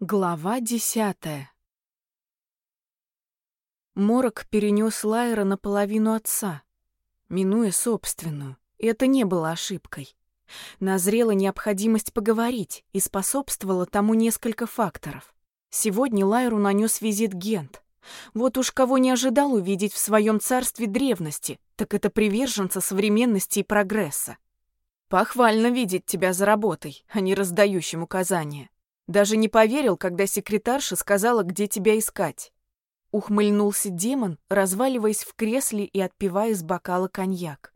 Глава десятая Морок перенес Лайера наполовину отца, минуя собственную. Это не было ошибкой. Назрела необходимость поговорить, и способствовало тому несколько факторов. Сегодня Лайеру нанес визит Гент. Вот уж кого не ожидал увидеть в своем царстве древности, так это приверженца современности и прогресса. Похвально видеть тебя за работой, а не раздающим указания. Даже не поверил, когда секретарша сказала, где тебя искать. Ухмыльнулся демон, разваливаясь в кресле и отпивая из бокала коньяк.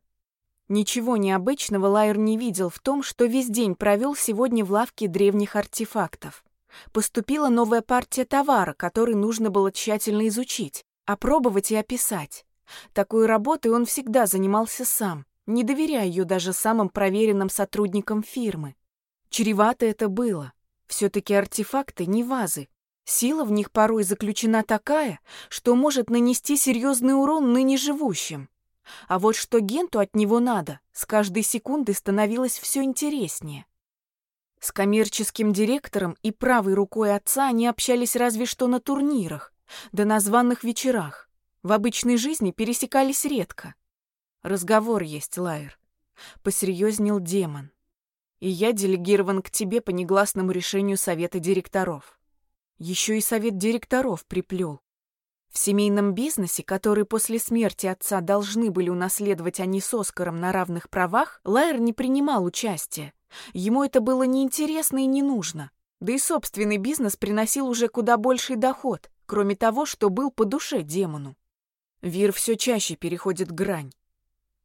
Ничего необычного Лайер не видел в том, что весь день провел сегодня в лавке древних артефактов. Поступила новая партия товара, который нужно было тщательно изучить, опробовать и описать. Такой работой он всегда занимался сам, не доверяя ее даже самым проверенным сотрудникам фирмы. Чревато это было. Все-таки артефакты не вазы. Сила в них порой заключена такая, что может нанести серьезный урон ныне живущим. А вот что Генту от него надо, с каждой секундой становилось все интереснее. С коммерческим директором и правой рукой отца они общались разве что на турнирах, да на званых вечерах. В обычной жизни пересекались редко. Разговор есть, Лайер. Посерьезнел демон и я делегирован к тебе по негласному решению совета директоров. Еще и совет директоров приплел. В семейном бизнесе, который после смерти отца должны были унаследовать они с Оскаром на равных правах, Лайер не принимал участия. Ему это было неинтересно и не нужно. Да и собственный бизнес приносил уже куда больший доход, кроме того, что был по душе демону. Вир все чаще переходит грань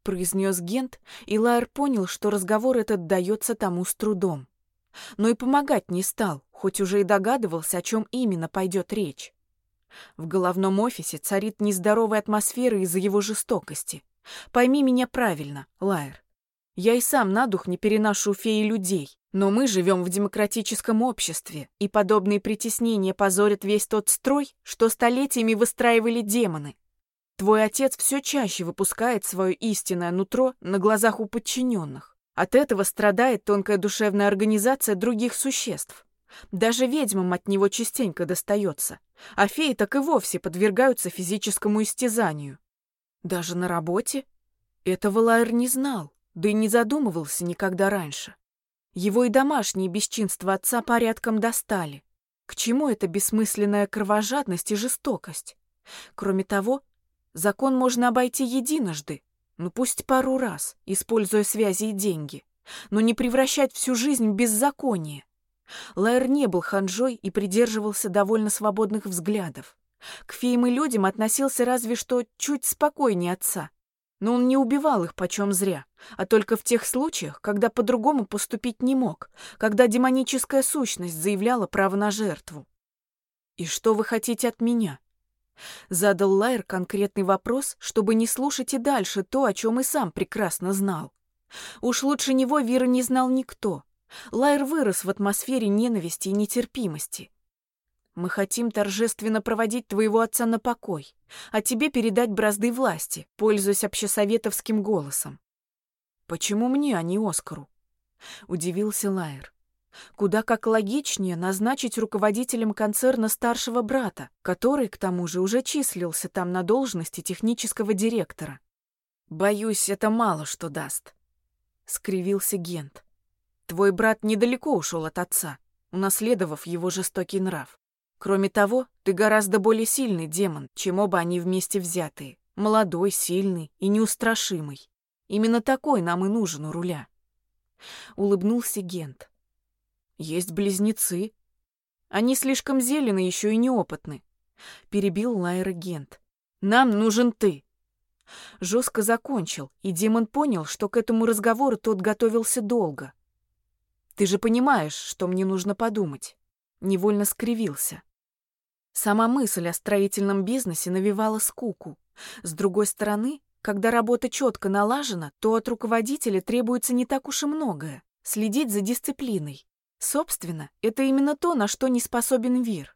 произнес Гент, и Лайер понял, что разговор этот дается тому с трудом. Но и помогать не стал, хоть уже и догадывался, о чем именно пойдет речь. В головном офисе царит нездоровая атмосфера из-за его жестокости. Пойми меня правильно, Лайер. Я и сам на дух не переношу феи людей, но мы живем в демократическом обществе, и подобные притеснения позорят весь тот строй, что столетиями выстраивали демоны. Твой отец все чаще выпускает свое истинное нутро на глазах у подчиненных. От этого страдает тонкая душевная организация других существ. Даже ведьмам от него частенько достается, а феи так и вовсе подвергаются физическому истязанию. Даже на работе? Этого Лайер не знал, да и не задумывался никогда раньше. Его и домашние бесчинства отца порядком достали. К чему эта бессмысленная кровожадность и жестокость? Кроме того, Закон можно обойти единожды, ну пусть пару раз, используя связи и деньги, но не превращать всю жизнь в беззаконие. Лайер не был ханжой и придерживался довольно свободных взглядов. К феям и людям относился разве что чуть спокойнее отца. Но он не убивал их почем зря, а только в тех случаях, когда по-другому поступить не мог, когда демоническая сущность заявляла право на жертву. «И что вы хотите от меня?» Задал Лайер конкретный вопрос, чтобы не слушать и дальше то, о чем и сам прекрасно знал. Уж лучше него Вира не знал никто. Лайер вырос в атмосфере ненависти и нетерпимости. Мы хотим торжественно проводить твоего отца на покой, а тебе передать бразды власти, пользуясь общесоветовским голосом. Почему мне, а не Оскару? Удивился Лайер. Куда как логичнее назначить руководителем концерна старшего брата, который, к тому же, уже числился там на должности технического директора. «Боюсь, это мало что даст», — скривился Гент. «Твой брат недалеко ушел от отца, унаследовав его жестокий нрав. Кроме того, ты гораздо более сильный демон, чем оба они вместе взятые. Молодой, сильный и неустрашимый. Именно такой нам и нужен у руля». Улыбнулся Гент. Есть близнецы. Они слишком зелены, еще и неопытны. Перебил Лайра Гент. Нам нужен ты. Жестко закончил, и демон понял, что к этому разговору тот готовился долго. Ты же понимаешь, что мне нужно подумать. Невольно скривился. Сама мысль о строительном бизнесе навевала скуку. С другой стороны, когда работа четко налажена, то от руководителя требуется не так уж и многое. Следить за дисциплиной, Собственно, это именно то, на что не способен Вир.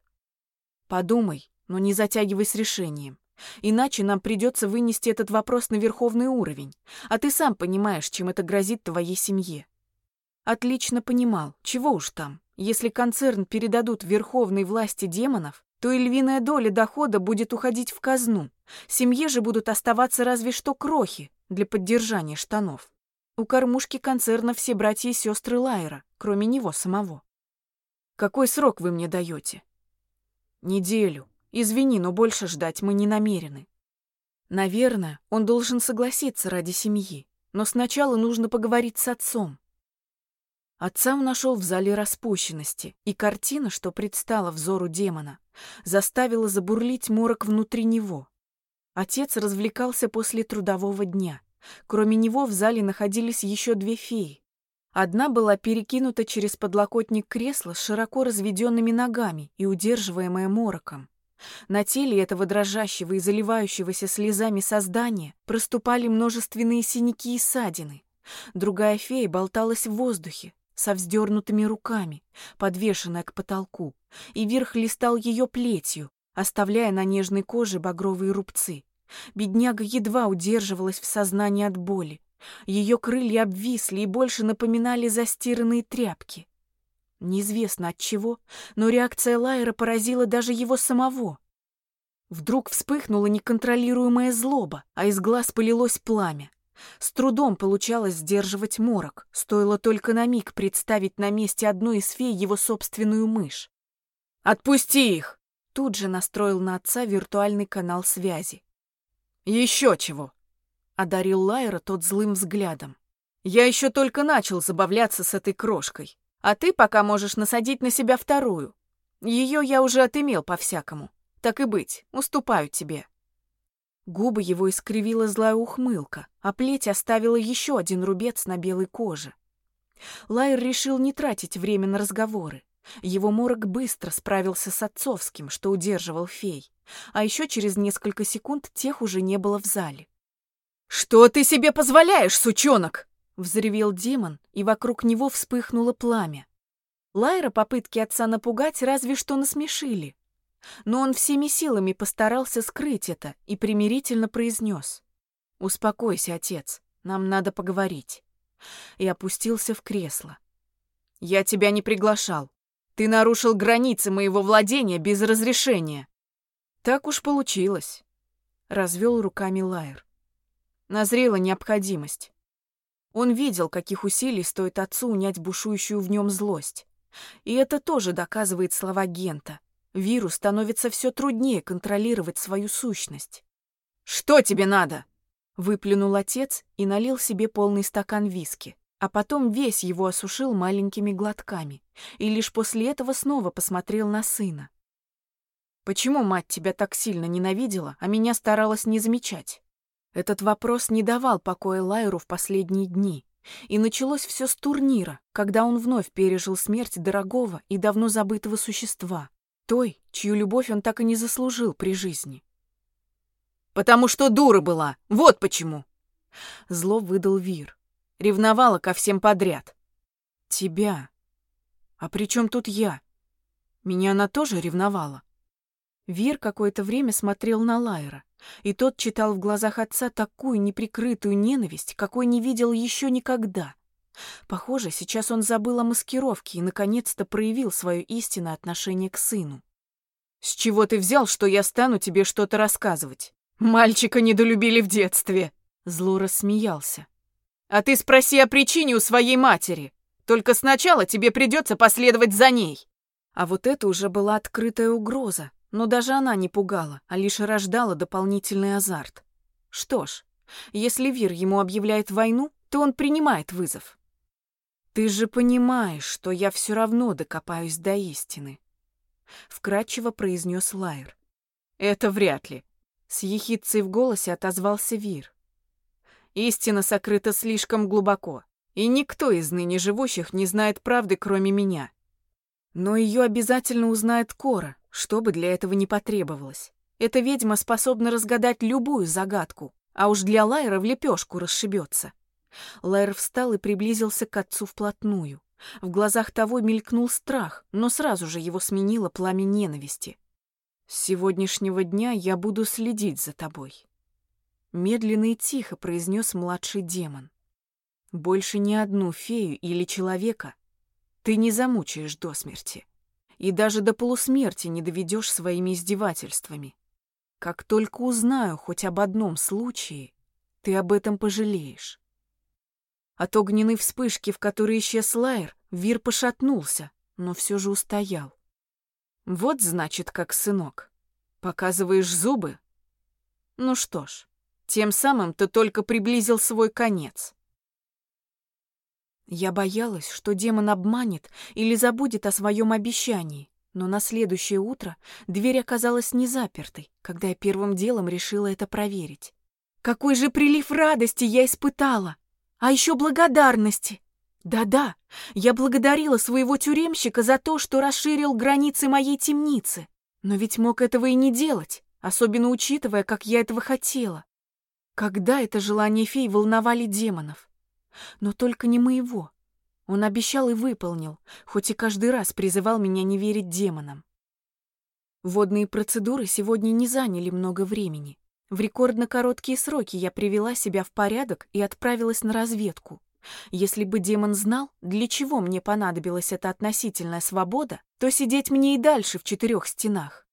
Подумай, но не затягивай с решением. Иначе нам придется вынести этот вопрос на верховный уровень, а ты сам понимаешь, чем это грозит твоей семье. Отлично понимал, чего уж там, Если концерн передадут верховной власти демонов, то и львиная доля дохода будет уходить в казну. Семье же будут оставаться разве что крохи для поддержания штанов. У кормушки концерна все братья и сестры Лайера, кроме него самого. Какой срок вы мне даете? Неделю. Извини, но больше ждать мы не намерены. Наверное, он должен согласиться ради семьи, но сначала нужно поговорить с отцом. Отца он нашел в зале распущенности, и картина, что предстала взору демона, заставила забурлить морок внутри него. Отец развлекался после трудового дня. Кроме него в зале находились еще две феи. Одна была перекинута через подлокотник кресла с широко разведенными ногами и удерживаемая мороком. На теле этого дрожащего и заливающегося слезами создания проступали множественные синяки и ссадины. Другая фея болталась в воздухе, со вздернутыми руками, подвешенная к потолку, и верх листал ее плетью, оставляя на нежной коже багровые рубцы. Бедняга едва удерживалась в сознании от боли. Ее крылья обвисли и больше напоминали застиранные тряпки. Неизвестно от чего, но реакция Лайера поразила даже его самого. Вдруг вспыхнула неконтролируемая злоба, а из глаз полилось пламя. С трудом получалось сдерживать морок, стоило только на миг представить на месте одной из фей его собственную мышь. «Отпусти их!» Тут же настроил на отца виртуальный канал связи. «Еще чего!» — одарил Лайера тот злым взглядом. «Я еще только начал забавляться с этой крошкой. А ты пока можешь насадить на себя вторую. Ее я уже отымел по-всякому. Так и быть, уступаю тебе». Губы его искривила злая ухмылка, а плеть оставила еще один рубец на белой коже. Лайер решил не тратить время на разговоры. Его морок быстро справился с отцовским, что удерживал фей, а еще через несколько секунд тех уже не было в зале. «Что ты себе позволяешь, сучонок?» Взревел демон, и вокруг него вспыхнуло пламя. Лайра попытки отца напугать разве что насмешили. Но он всеми силами постарался скрыть это и примирительно произнес. «Успокойся, отец, нам надо поговорить». И опустился в кресло. «Я тебя не приглашал. Ты нарушил границы моего владения без разрешения». «Так уж получилось», — развел руками Лайер. Назрела необходимость. Он видел, каких усилий стоит отцу унять бушующую в нем злость. И это тоже доказывает слова Гента. Виру становится все труднее контролировать свою сущность. «Что тебе надо?» Выплюнул отец и налил себе полный стакан виски, а потом весь его осушил маленькими глотками и лишь после этого снова посмотрел на сына. «Почему мать тебя так сильно ненавидела, а меня старалась не замечать?» Этот вопрос не давал покоя Лайру в последние дни. И началось все с турнира, когда он вновь пережил смерть дорогого и давно забытого существа. Той, чью любовь он так и не заслужил при жизни. «Потому что дура была! Вот почему!» Зло выдал Вир. Ревновала ко всем подряд. «Тебя? А при чем тут я? Меня она тоже ревновала?» Вир какое-то время смотрел на Лайра, и тот читал в глазах отца такую неприкрытую ненависть, какой не видел еще никогда. Похоже, сейчас он забыл о маскировке и наконец-то проявил свое истинное отношение к сыну. «С чего ты взял, что я стану тебе что-то рассказывать? Мальчика недолюбили в детстве!» Зло рассмеялся. «А ты спроси о причине у своей матери. Только сначала тебе придется последовать за ней». А вот это уже была открытая угроза, но даже она не пугала, а лишь рождала дополнительный азарт. Что ж, если Вир ему объявляет войну, то он принимает вызов. «Ты же понимаешь, что я все равно докопаюсь до истины», — вкратчиво произнес Лайер. «Это вряд ли», — с ехидцей в голосе отозвался Вир. «Истина сокрыта слишком глубоко, и никто из ныне живущих не знает правды, кроме меня. Но ее обязательно узнает Кора, что бы для этого не потребовалось. Эта ведьма способна разгадать любую загадку, а уж для Лайра в лепешку расшибется. Лайр встал и приблизился к отцу вплотную. В глазах того мелькнул страх, но сразу же его сменило пламя ненависти. «С сегодняшнего дня я буду следить за тобой», — медленно и тихо произнес младший демон. «Больше ни одну фею или человека ты не замучаешь до смерти. И даже до полусмерти не доведешь своими издевательствами. Как только узнаю хоть об одном случае, ты об этом пожалеешь. От огненной вспышки, в которой исчез Лайер, Вир пошатнулся, но все же устоял. Вот значит, как сынок. Показываешь зубы? Ну что ж, тем самым ты только приблизил свой конец. Я боялась, что демон обманет или забудет о своем обещании, но на следующее утро дверь оказалась не запертой, когда я первым делом решила это проверить. Какой же прилив радости я испытала! А еще благодарности! Да-да, я благодарила своего тюремщика за то, что расширил границы моей темницы. Но ведь мог этого и не делать, особенно учитывая, как я этого хотела. Когда это желание фей волновали демонов? Но только не моего. Он обещал и выполнил, хоть и каждый раз призывал меня не верить демонам. Водные процедуры сегодня не заняли много времени. В рекордно короткие сроки я привела себя в порядок и отправилась на разведку. Если бы демон знал, для чего мне понадобилась эта относительная свобода, то сидеть мне и дальше в четырех стенах.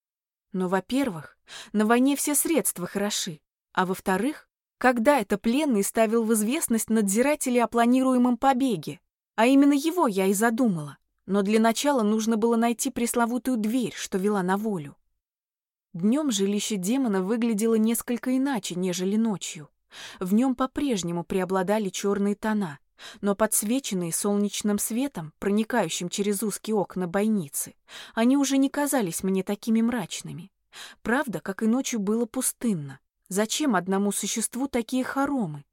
Но, во-первых, на войне все средства хороши, а во-вторых, когда это пленный ставил в известность надзирателей о планируемом побеге, а именно его я и задумала. Но для начала нужно было найти пресловутую дверь, что вела на волю. Днем жилище демона выглядело несколько иначе, нежели ночью. В нем по-прежнему преобладали черные тона, но подсвеченные солнечным светом, проникающим через узкие окна бойницы, они уже не казались мне такими мрачными. Правда, как и ночью было пустынно. Зачем одному существу такие хоромы?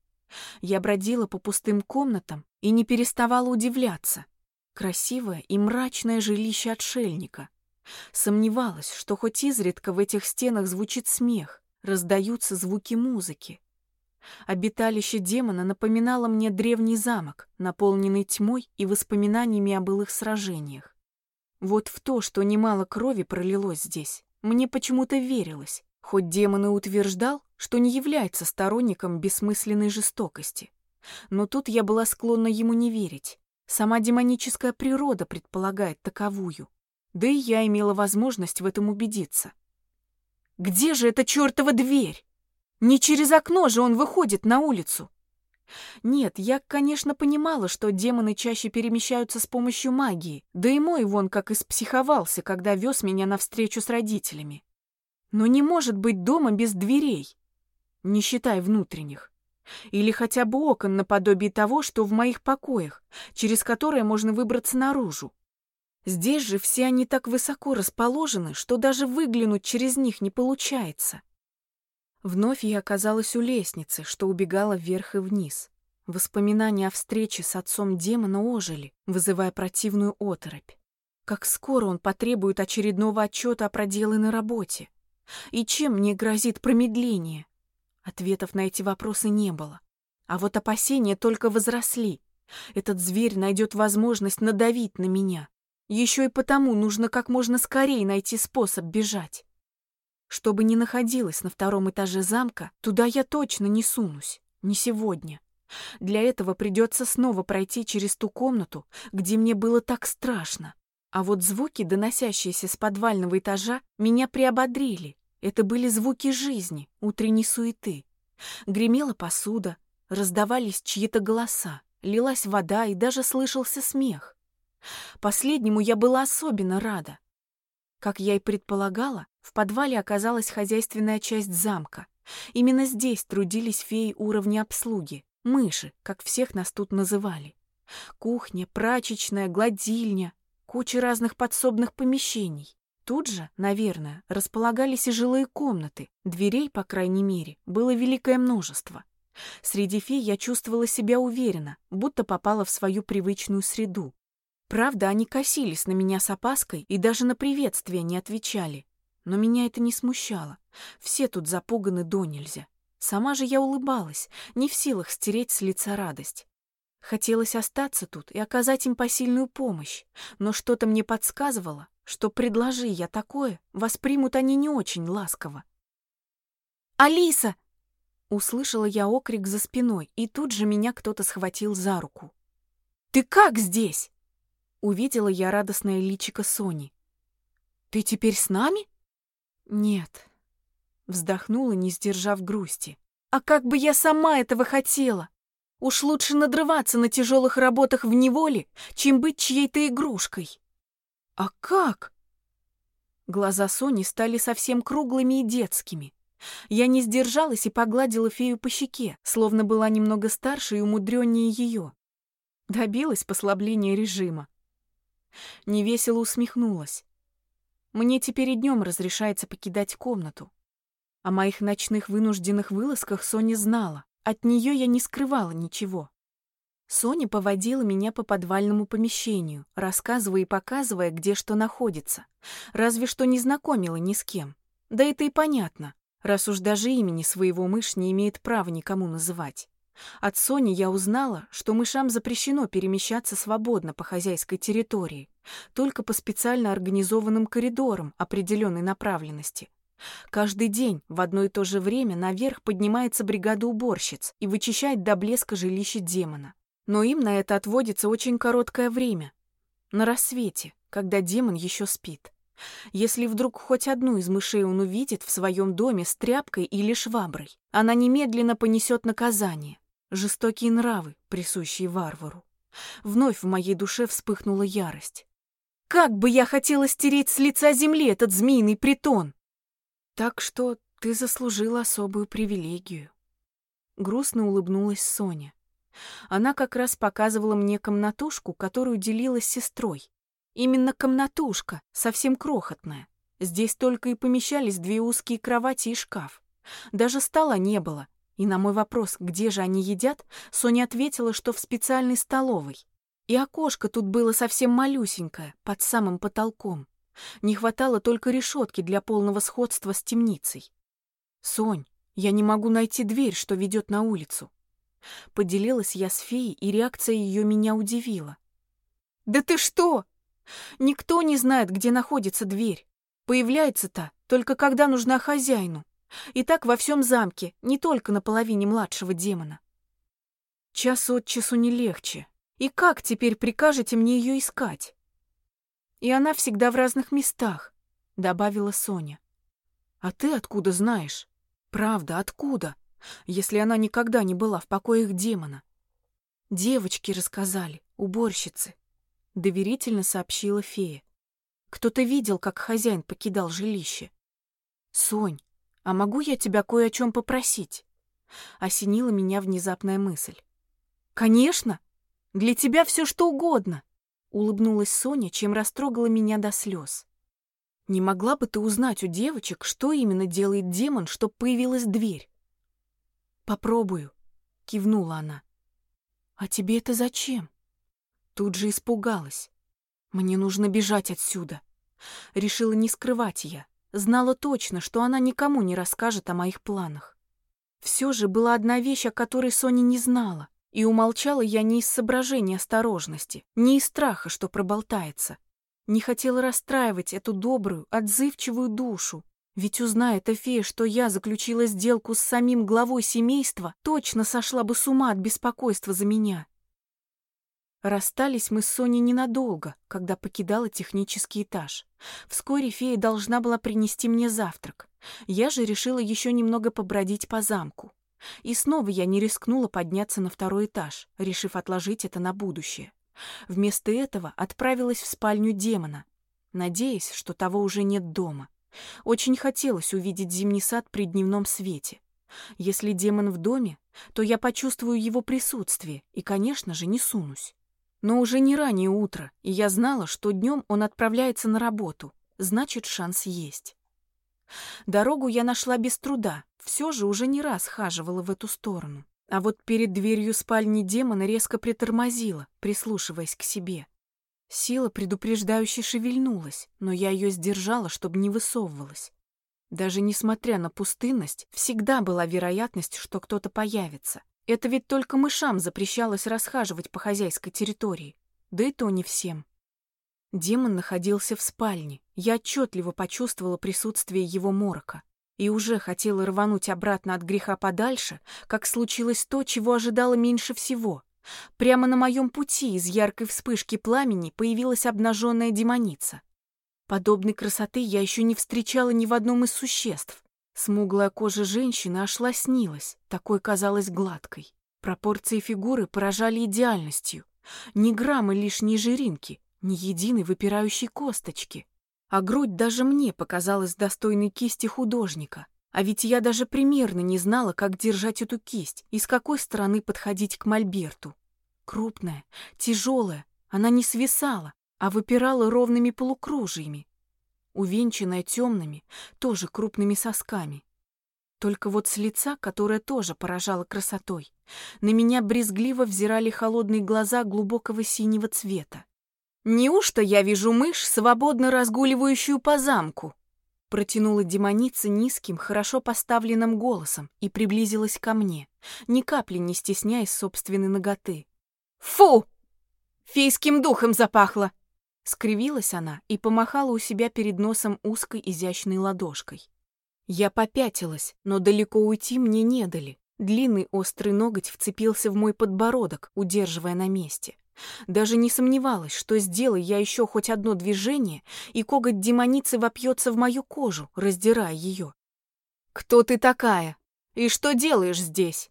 Я бродила по пустым комнатам и не переставала удивляться. Красивое и мрачное жилище отшельника. Сомневалась, что хоть изредка в этих стенах звучит смех, раздаются звуки музыки. Обиталище демона напоминало мне древний замок, наполненный тьмой и воспоминаниями о былых сражениях. Вот в то, что немало крови пролилось здесь, мне почему-то верилось, хоть демон и утверждал, что не является сторонником бессмысленной жестокости. Но тут я была склонна ему не верить. Сама демоническая природа предполагает таковую. Да и я имела возможность в этом убедиться. Где же эта чертова дверь? Не через окно же он выходит на улицу. Нет, я, конечно, понимала, что демоны чаще перемещаются с помощью магии, да и мой вон как испсиховался, когда вез меня навстречу с родителями. Но не может быть дома без дверей, не считая внутренних. Или хотя бы окон наподобие того, что в моих покоях, через которые можно выбраться наружу. Здесь же все они так высоко расположены, что даже выглянуть через них не получается. Вновь я оказалась у лестницы, что убегала вверх и вниз. Воспоминания о встрече с отцом демона ожили, вызывая противную оторопь. Как скоро он потребует очередного отчета о проделанной работе? И чем мне грозит промедление? Ответов на эти вопросы не было. А вот опасения только возросли. Этот зверь найдет возможность надавить на меня. Еще и потому нужно как можно скорее найти способ бежать. Что бы ни находилось на втором этаже замка, туда я точно не сунусь. Не сегодня. Для этого придется снова пройти через ту комнату, где мне было так страшно. А вот звуки, доносящиеся с подвального этажа, меня приободрили. Это были звуки жизни, утренней суеты. Гремела посуда, раздавались чьи-то голоса, лилась вода и даже слышался смех. Последнему я была особенно рада. Как я и предполагала, в подвале оказалась хозяйственная часть замка. Именно здесь трудились феи уровня обслуги, мыши, как всех нас тут называли. Кухня, прачечная, гладильня, куча разных подсобных помещений. Тут же, наверное, располагались и жилые комнаты. Дверей, по крайней мере, было великое множество. Среди фей я чувствовала себя уверенно, будто попала в свою привычную среду. Правда, они косились на меня с опаской и даже на приветствие не отвечали. Но меня это не смущало. Все тут запуганы до нельзя. Сама же я улыбалась, не в силах стереть с лица радость. Хотелось остаться тут и оказать им посильную помощь, но что-то мне подсказывало, что, предложи я такое, воспримут они не очень ласково. «Алиса!» Услышала я окрик за спиной, и тут же меня кто-то схватил за руку. «Ты как здесь?» Увидела я радостное личико Сони. «Ты теперь с нами?» «Нет», — вздохнула, не сдержав грусти. «А как бы я сама этого хотела! Уж лучше надрываться на тяжелых работах в неволе, чем быть чьей-то игрушкой». «А как?» Глаза Сони стали совсем круглыми и детскими. Я не сдержалась и погладила фею по щеке, словно была немного старше и умудреннее ее. Добилась послабления режима. Невесело усмехнулась. Мне теперь и днем разрешается покидать комнату. О моих ночных вынужденных вылазках Соня знала. От нее я не скрывала ничего. Соня поводила меня по подвальному помещению, рассказывая и показывая, где что находится. Разве что не знакомила ни с кем. Да это и понятно, раз уж даже имени своего мышь не имеет права никому называть. От Сони я узнала, что мышам запрещено перемещаться свободно по хозяйской территории, только по специально организованным коридорам определенной направленности. Каждый день в одно и то же время наверх поднимается бригада уборщиц и вычищает до блеска жилище демона. Но им на это отводится очень короткое время. На рассвете, когда демон еще спит. Если вдруг хоть одну из мышей он увидит в своем доме с тряпкой или шваброй, она немедленно понесет наказание. Жестокие нравы, присущие варвару. Вновь в моей душе вспыхнула ярость. Как бы я хотела стереть с лица земли этот змеиный притон! Так что ты заслужила особую привилегию. Грустно улыбнулась Соня. Она как раз показывала мне комнатушку, которую делила с сестрой. Именно комнатушка, совсем крохотная. Здесь только и помещались две узкие кровати и шкаф. Даже стола не было. И на мой вопрос, где же они едят, Соня ответила, что в специальной столовой. И окошко тут было совсем малюсенькое, под самым потолком. Не хватало только решетки для полного сходства с темницей. «Сонь, я не могу найти дверь, что ведет на улицу. Поделилась я с феей, и реакция ее меня удивила. «Да ты что? Никто не знает, где находится дверь. Появляется-то только когда нужна хозяину. И так во всем замке, не только на половине младшего демона. Час от часу не легче. И как теперь прикажете мне ее искать? И она всегда в разных местах, добавила Соня. А ты откуда знаешь? Правда, откуда? если она никогда не была в покоях демона. Девочки рассказали, уборщицы. Доверительно сообщила фея. Кто-то видел, как хозяин покидал жилище. Сонь, а могу я тебя кое о чем попросить? Осенила меня внезапная мысль. Конечно, для тебя все что угодно. Улыбнулась Соня, чем растрогала меня до слез. Не могла бы ты узнать у девочек, что именно делает демон, чтоб появилась дверь? «Попробую», — кивнула она. «А тебе это зачем?» Тут же испугалась. «Мне нужно бежать отсюда». Решила не скрывать я. Знала точно, что она никому не расскажет о моих планах. Все же была одна вещь, о которой Соня не знала, и умолчала я не из соображения осторожности, не из страха, что проболтается. Не хотела расстраивать эту добрую, отзывчивую душу, ведь узнает Эфея, что я заключила сделку с самим главой семейства, точно сошла бы с ума от беспокойства за меня. Расстались мы с Соней ненадолго, когда покидала технический этаж. Вскоре фея должна была принести мне завтрак. Я же решила еще немного побродить по замку. И снова я не рискнула подняться на второй этаж, решив отложить это на будущее. Вместо этого отправилась в спальню демона, надеясь, что того уже нет дома. Очень хотелось увидеть зимний сад при дневном свете. Если демон в доме, то я почувствую его присутствие и, конечно же, не сунусь. Но уже не раннее утро, и я знала, что днем он отправляется на работу, значит, шанс есть. Дорогу я нашла без труда, все же уже не раз хаживала в эту сторону. А вот перед дверью спальни демона резко притормозила, прислушиваясь к себе. Сила предупреждающе шевельнулась, но я ее сдержала, чтобы не высовывалась. Даже несмотря на пустынность, всегда была вероятность, что кто-то появится. Это ведь только мышам запрещалось расхаживать по хозяйской территории. Да и то не всем. Демон находился в спальне. Я отчетливо почувствовала присутствие его морока. И уже хотела рвануть обратно от греха подальше, как случилось то, чего ожидала меньше всего. Прямо на моем пути из яркой вспышки пламени появилась обнаженная демоница. Подобной красоты я еще не встречала ни в одном из существ. Смуглая кожа женщины аж лоснилась, такой казалась гладкой. Пропорции фигуры поражали идеальностью. Ни грамма лишней жиринки, ни единой выпирающей косточки. А грудь даже мне показалась достойной кисти художника. А ведь я даже примерно не знала, как держать эту кисть и с какой стороны подходить к мольберту. Крупная, тяжелая, она не свисала, а выпирала ровными полукружиями, увенчанная темными, тоже крупными сосками. Только вот с лица, которое тоже поражало красотой, на меня брезгливо взирали холодные глаза глубокого синего цвета. «Неужто я вижу мышь, свободно разгуливающую по замку?» Протянула демоница низким, хорошо поставленным голосом и приблизилась ко мне, ни капли не стесняясь собственной ноготы. «Фу! Фейским духом запахло!» Скривилась она и помахала у себя перед носом узкой изящной ладошкой. Я попятилась, но далеко уйти мне не дали. Длинный острый ноготь вцепился в мой подбородок, удерживая на месте. Даже не сомневалась, что сделай я еще хоть одно движение, и коготь демоницы вопьется в мою кожу, раздирая ее. «Кто ты такая? И что делаешь здесь?»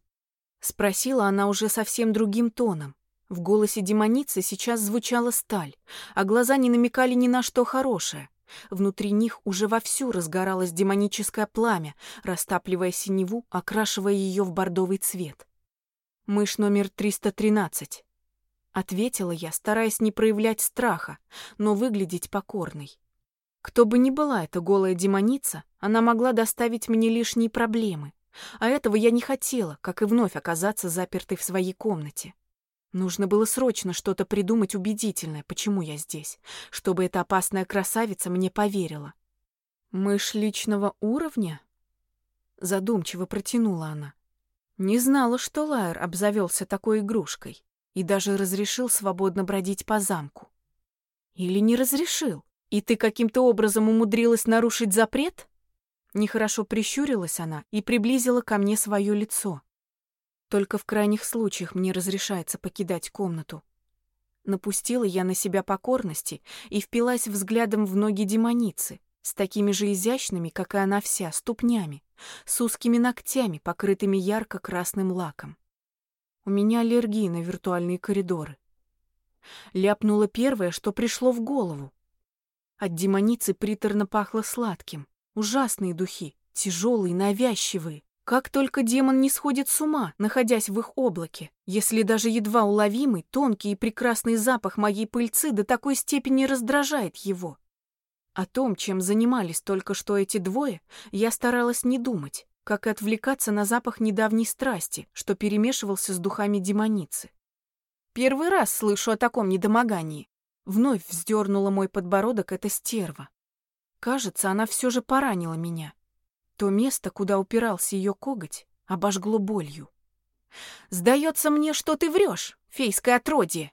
Спросила она уже совсем другим тоном. В голосе демоницы сейчас звучала сталь, а глаза не намекали ни на что хорошее. Внутри них уже вовсю разгоралось демоническое пламя, растапливая синеву, окрашивая ее в бордовый цвет. Мышь номер 313. Ответила я, стараясь не проявлять страха, но выглядеть покорной. Кто бы ни была эта голая демоница, она могла доставить мне лишние проблемы. А этого я не хотела, как и вновь оказаться запертой в своей комнате. Нужно было срочно что-то придумать убедительное, почему я здесь, чтобы эта опасная красавица мне поверила. «Мышь личного уровня?» Задумчиво протянула она. Не знала, что Лайер обзавелся такой игрушкой и даже разрешил свободно бродить по замку. Или не разрешил, и ты каким-то образом умудрилась нарушить запрет? Нехорошо прищурилась она и приблизила ко мне свое лицо. Только в крайних случаях мне разрешается покидать комнату. Напустила я на себя покорности и впилась взглядом в ноги демоницы, с такими же изящными, как и она вся, ступнями, с узкими ногтями, покрытыми ярко-красным лаком. У меня аллергия на виртуальные коридоры. Ляпнула первое, что пришло в голову. От демоницы приторно пахло сладким. Ужасные духи, тяжелые, навязчивые. Как только демон не сходит с ума, находясь в их облаке, если даже едва уловимый, тонкий и прекрасный запах моей пыльцы до такой степени раздражает его. О том, чем занимались только что эти двое, я старалась не думать как и отвлекаться на запах недавней страсти, что перемешивался с духами демоницы. Первый раз слышу о таком недомогании. Вновь вздернула мой подбородок эта стерва. Кажется, она все же поранила меня. То место, куда упирался ее коготь, обожгло болью. «Сдается мне, что ты врешь, фейское отродье!»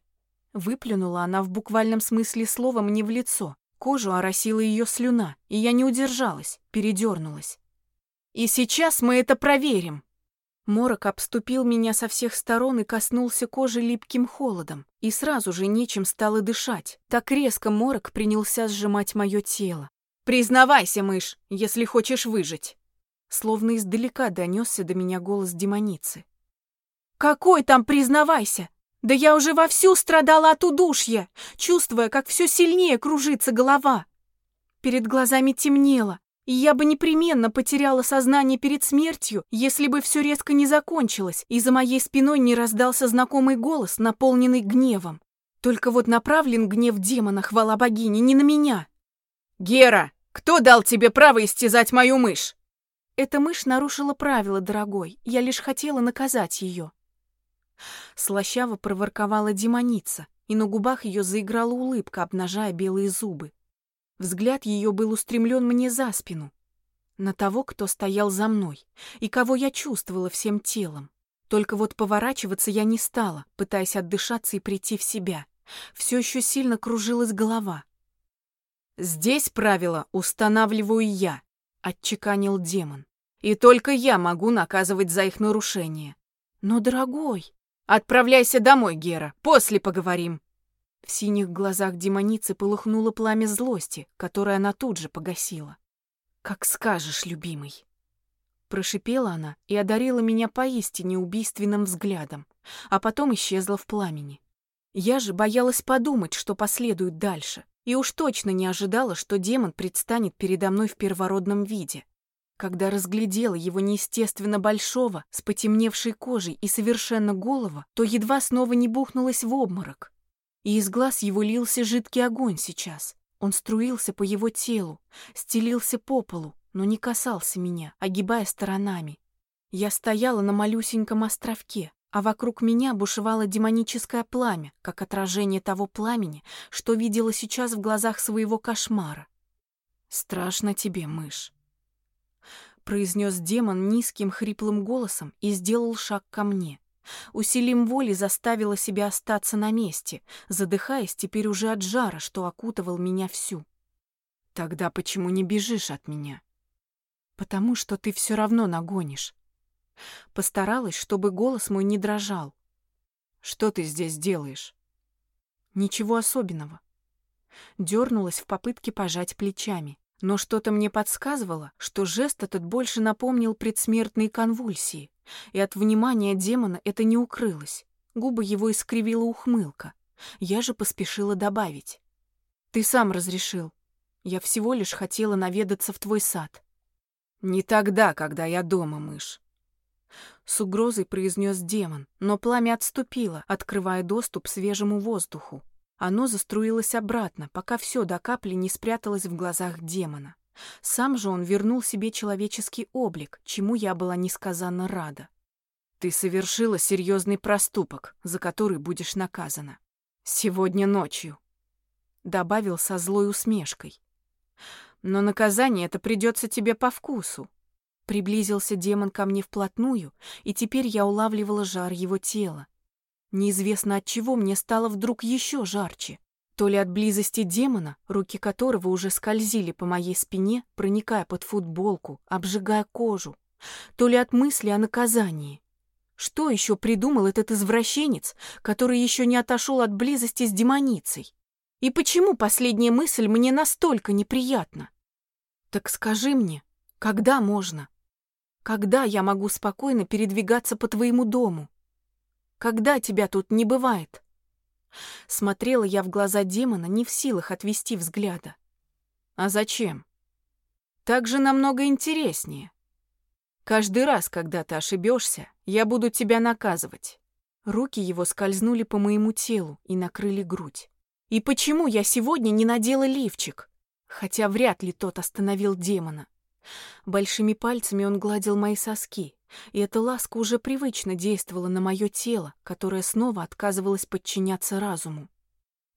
Выплюнула она в буквальном смысле слова мне в лицо. Кожу оросила ее слюна, и я не удержалась, передернулась. И сейчас мы это проверим. Морок обступил меня со всех сторон и коснулся кожи липким холодом, и сразу же нечем стало дышать. Так резко морок принялся сжимать мое тело. «Признавайся, мышь, если хочешь выжить!» Словно издалека донесся до меня голос демоницы. «Какой там признавайся? Да я уже вовсю страдала от удушья, чувствуя, как все сильнее кружится голова. Перед глазами темнело, я бы непременно потеряла сознание перед смертью, если бы все резко не закончилось, и за моей спиной не раздался знакомый голос, наполненный гневом. Только вот направлен гнев демона, хвала богини, не на меня. «Гера, кто дал тебе право истязать мою мышь?» Эта мышь нарушила правила, дорогой, я лишь хотела наказать ее. Слащаво проворковала демоница, и на губах ее заиграла улыбка, обнажая белые зубы. Взгляд ее был устремлен мне за спину, на того, кто стоял за мной, и кого я чувствовала всем телом. Только вот поворачиваться я не стала, пытаясь отдышаться и прийти в себя. Все еще сильно кружилась голова. «Здесь правила устанавливаю я», — отчеканил демон. «И только я могу наказывать за их нарушение». «Но, дорогой...» Отправляйся домой, Гера, после поговорим. В синих глазах демоницы полыхнуло пламя злости, которое она тут же погасила. «Как скажешь, любимый!» Прошипела она и одарила меня поистине убийственным взглядом, а потом исчезла в пламени. Я же боялась подумать, что последует дальше, и уж точно не ожидала, что демон предстанет передо мной в первородном виде. Когда разглядела его неестественно большого, с потемневшей кожей и совершенно голого, то едва снова не бухнулась в обморок. И из глаз его лился жидкий огонь сейчас. Он струился по его телу, стелился по полу, но не касался меня, огибая сторонами. Я стояла на малюсеньком островке, а вокруг меня бушевало демоническое пламя, как отражение того пламени, что видела сейчас в глазах своего кошмара. «Страшно тебе, мышь», — произнес демон низким хриплым голосом и сделал шаг ко мне. Усилием воли заставила себя остаться на месте, задыхаясь теперь уже от жара, что окутывал меня всю. «Тогда почему не бежишь от меня?» «Потому что ты все равно нагонишь». Постаралась, чтобы голос мой не дрожал. «Что ты здесь делаешь?» «Ничего особенного». Дернулась в попытке пожать плечами, но что-то мне подсказывало, что жест этот больше напомнил предсмертные конвульсии, и от внимания демона это не укрылось. Губы его искривила ухмылка. Я же поспешила добавить. «Ты сам разрешил. Я всего лишь хотела наведаться в твой сад». «Не тогда, когда я дома, мышь». С угрозой произнес демон, но пламя отступило, открывая доступ свежему воздуху. Оно заструилось обратно, пока все до капли не спряталось в глазах демона. Сам же он вернул себе человеческий облик, чему я была несказанно рада. Ты совершила серьезный проступок, за который будешь наказана. Сегодня ночью. Добавил со злой усмешкой. Но наказание это придется тебе по вкусу. Приблизился демон ко мне вплотную, и теперь я улавливала жар его тела. Неизвестно от чего мне стало вдруг еще жарче. То ли от близости демона, руки которого уже скользили по моей спине, проникая под футболку, обжигая кожу, то ли от мысли о наказании. Что еще придумал этот извращенец, который еще не отошел от близости с демоницей? И почему последняя мысль мне настолько неприятна? Так скажи мне, когда можно? Когда я могу спокойно передвигаться по твоему дому? Когда тебя тут не бывает? Смотрела я в глаза демона, не в силах отвести взгляда. А зачем? Так же намного интереснее. Каждый раз, когда ты ошибешься, я буду тебя наказывать. Руки его скользнули по моему телу и накрыли грудь. И почему я сегодня не надела лифчик? Хотя вряд ли тот остановил демона. Большими пальцами он гладил мои соски, и эта ласка уже привычно действовала на мое тело, которое снова отказывалось подчиняться разуму.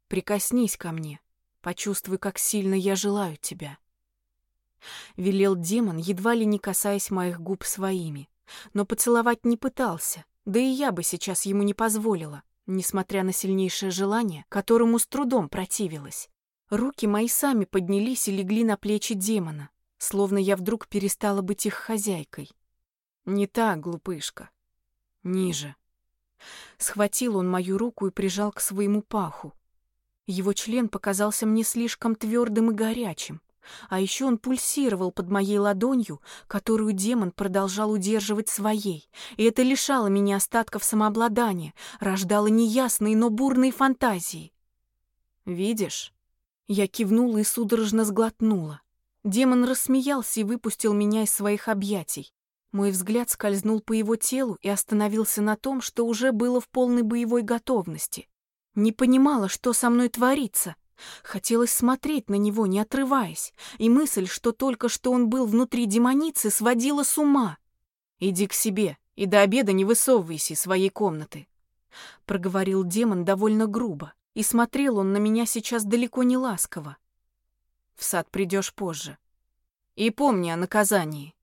«Прикоснись ко мне, почувствуй, как сильно я желаю тебя». Велел демон, едва ли не касаясь моих губ своими, но поцеловать не пытался, да и я бы сейчас ему не позволила, несмотря на сильнейшее желание, которому с трудом противилась. Руки мои сами поднялись и легли на плечи демона, словно я вдруг перестала быть их хозяйкой. Не так, глупышка. Ниже. Схватил он мою руку и прижал к своему паху. Его член показался мне слишком твердым и горячим, а еще он пульсировал под моей ладонью, которую демон продолжал удерживать своей, и это лишало меня остатков самообладания, рождало неясные, но бурные фантазии. «Видишь?» Я кивнула и судорожно сглотнула. Демон рассмеялся и выпустил меня из своих объятий. Мой взгляд скользнул по его телу и остановился на том, что уже было в полной боевой готовности. Не понимала, что со мной творится. Хотелось смотреть на него, не отрываясь, и мысль, что только что он был внутри демоницы, сводила с ума. «Иди к себе и до обеда не высовывайся из своей комнаты», — проговорил демон довольно грубо, и смотрел он на меня сейчас далеко не ласково. «В сад придешь позже. И помни о наказании».